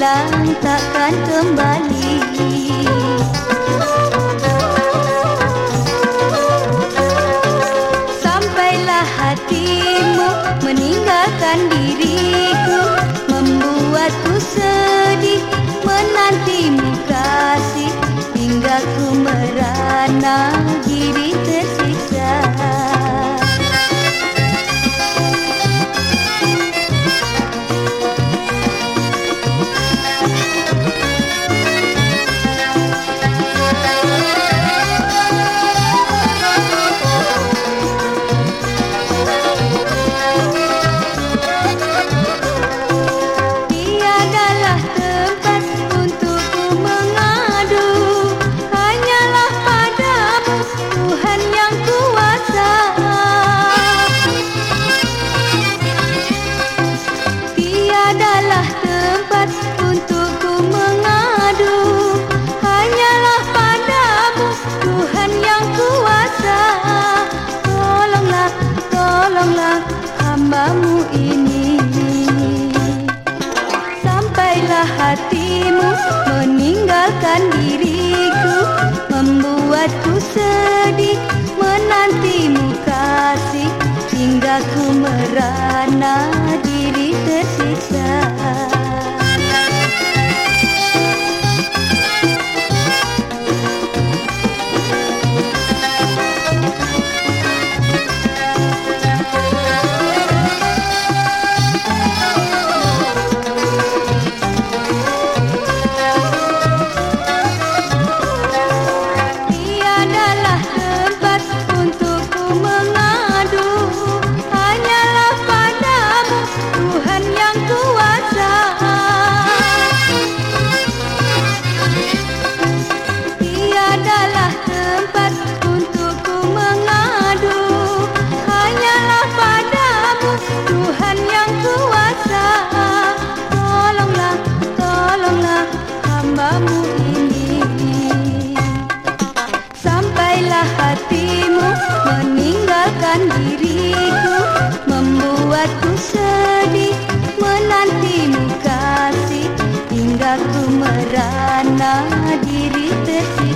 hilang takkan kembali. Sampailah hatimu meninggalkan diriku Membuatku sedih menantimu kasih Hingga ku merana diri Membuatku sedih Kerana diri tersebut